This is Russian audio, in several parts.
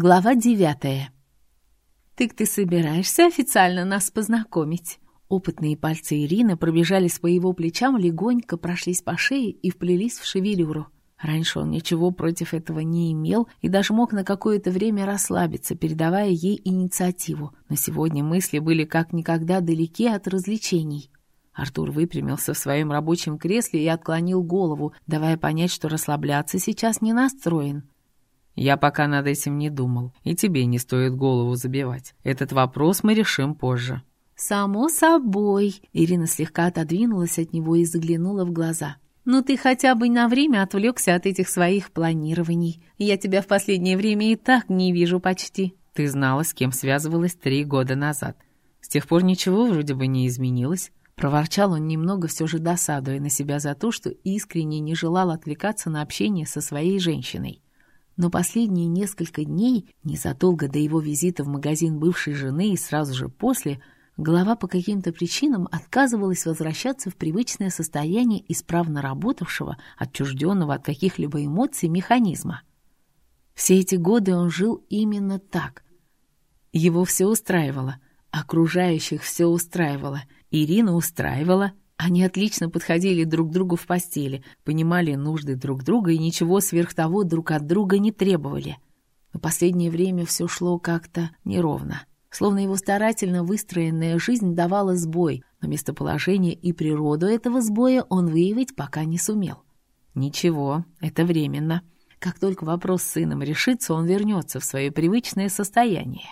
Глава девятая. «Так ты собираешься официально нас познакомить?» Опытные пальцы Ирины пробежались по его плечам, легонько прошлись по шее и вплелись в шевелюру. Раньше он ничего против этого не имел и даже мог на какое-то время расслабиться, передавая ей инициативу. Но сегодня мысли были как никогда далеки от развлечений. Артур выпрямился в своем рабочем кресле и отклонил голову, давая понять, что расслабляться сейчас не настроен. Я пока над этим не думал, и тебе не стоит голову забивать. Этот вопрос мы решим позже». «Само собой», — Ирина слегка отодвинулась от него и заглянула в глаза. «Ну ты хотя бы на время отвлекся от этих своих планирований. Я тебя в последнее время и так не вижу почти». «Ты знала, с кем связывалась три года назад. С тех пор ничего вроде бы не изменилось». Проворчал он немного все же досадуя на себя за то, что искренне не желал отвлекаться на общение со своей женщиной но последние несколько дней, незадолго до его визита в магазин бывшей жены и сразу же после, голова по каким-то причинам отказывалась возвращаться в привычное состояние исправно работавшего, отчужденного от каких-либо эмоций механизма. Все эти годы он жил именно так. Его все устраивало, окружающих все устраивало, Ирина устраивала, они отлично подходили друг другу в постели, понимали нужды друг друга и ничего сверх того друг от друга не требовали. Но последнее время все шло как-то неровно. Словно его старательно выстроенная жизнь давала сбой, но местоположение и природу этого сбоя он выявить пока не сумел. Ничего, это временно. Как только вопрос с сыном решится, он вернется в свое привычное состояние.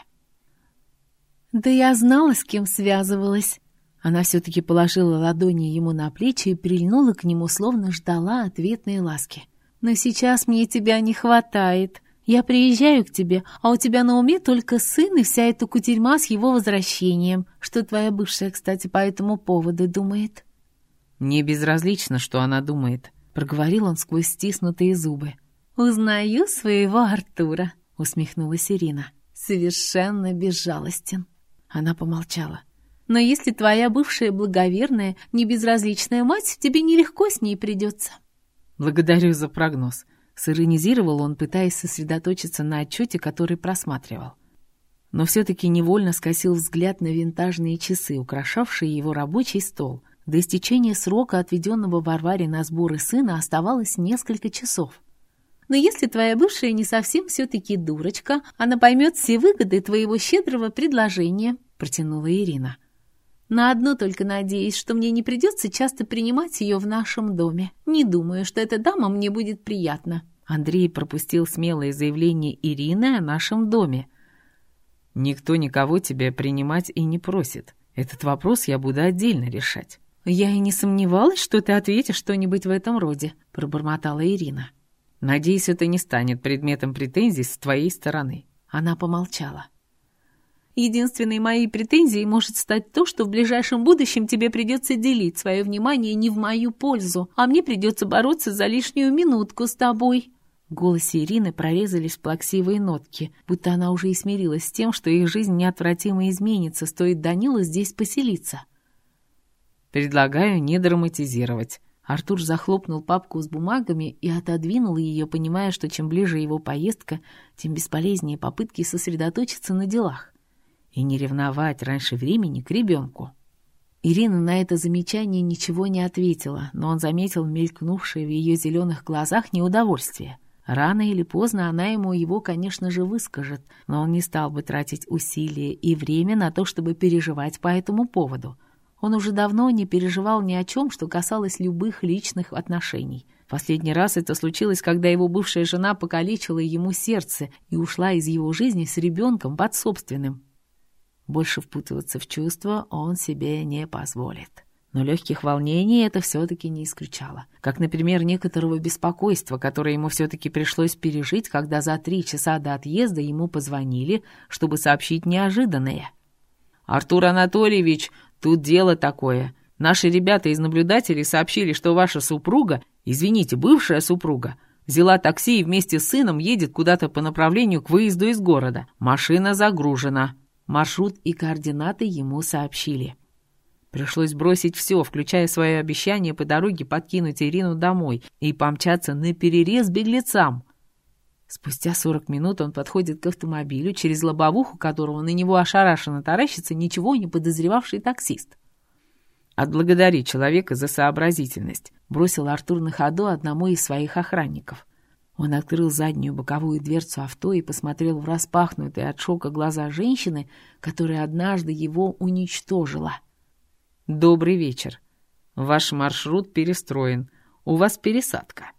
«Да я знала, с кем связывалась», она все-таки положила ладони ему на плечи и прильнула к нему, словно ждала ответной ласки. «Но сейчас мне тебя не хватает. Я приезжаю к тебе, а у тебя на уме только сын и вся эта кутерьма с его возвращением. Что твоя бывшая, кстати, по этому поводу думает?» «Мне безразлично, что она думает», — проговорил он сквозь стиснутые зубы. «Узнаю своего Артура», — усмехнулась Ирина. «Совершенно безжалостен». Она помолчала. Но если твоя бывшая благоверная, небезразличная мать, тебе нелегко с ней придется». «Благодарю за прогноз», — сиронизировал он, пытаясь сосредоточиться на отчете, который просматривал. Но все-таки невольно скосил взгляд на винтажные часы, украшавшие его рабочий стол. До истечения срока, отведенного Варваре на сборы сына, оставалось несколько часов. Но если твоя бывшая не совсем все-таки дурочка, она поймет все выгоды твоего щедрого предложения», — протянула Ирина. На одно только надеюсь, что мне не придется часто принимать ее в нашем доме. Не думаю, что эта дама мне будет приятна». Андрей пропустил смелое заявление Ирины о нашем доме. «Никто никого тебя принимать и не просит. Этот вопрос я буду отдельно решать». «Я и не сомневалась, что ты ответишь что-нибудь в этом роде», — пробормотала Ирина. «Надеюсь, это не станет предметом претензий с твоей стороны». Она помолчала. Единственной моей претензией может стать то, что в ближайшем будущем тебе придется делить свое внимание не в мою пользу, а мне придется бороться за лишнюю минутку с тобой». В голосе Ирины прорезались плаксивые нотки, будто она уже и смирилась с тем, что их жизнь неотвратимо изменится, стоит Данилу здесь поселиться. «Предлагаю не драматизировать». Артур захлопнул папку с бумагами и отодвинул ее, понимая, что чем ближе его поездка, тем бесполезнее попытки сосредоточиться на делах и не ревновать раньше времени к ребенку. Ирина на это замечание ничего не ответила, но он заметил мелькнувшее в ее зеленых глазах неудовольствие. Рано или поздно она ему его, конечно же, выскажет, но он не стал бы тратить усилия и время на то, чтобы переживать по этому поводу. Он уже давно не переживал ни о чем, что касалось любых личных отношений. Последний раз это случилось, когда его бывшая жена покалечила ему сердце и ушла из его жизни с ребенком под собственным. Больше впутываться в чувства он себе не позволит. Но легких волнений это все-таки не исключало. Как, например, некоторого беспокойства, которое ему все-таки пришлось пережить, когда за три часа до отъезда ему позвонили, чтобы сообщить неожиданное. «Артур Анатольевич, тут дело такое. Наши ребята из наблюдателей сообщили, что ваша супруга, извините, бывшая супруга, взяла такси и вместе с сыном едет куда-то по направлению к выезду из города. Машина загружена». Маршрут и координаты ему сообщили. Пришлось бросить все, включая свое обещание по дороге подкинуть Ирину домой и помчаться на перерез беглецам. Спустя сорок минут он подходит к автомобилю, через лобовуху которого на него ошарашенно таращится ничего не подозревавший таксист. «Отблагодари человека за сообразительность», — бросил Артур на ходу одному из своих охранников. Он открыл заднюю боковую дверцу авто и посмотрел в распахнутые от шока глаза женщины, которая однажды его уничтожила. «Добрый вечер. Ваш маршрут перестроен. У вас пересадка».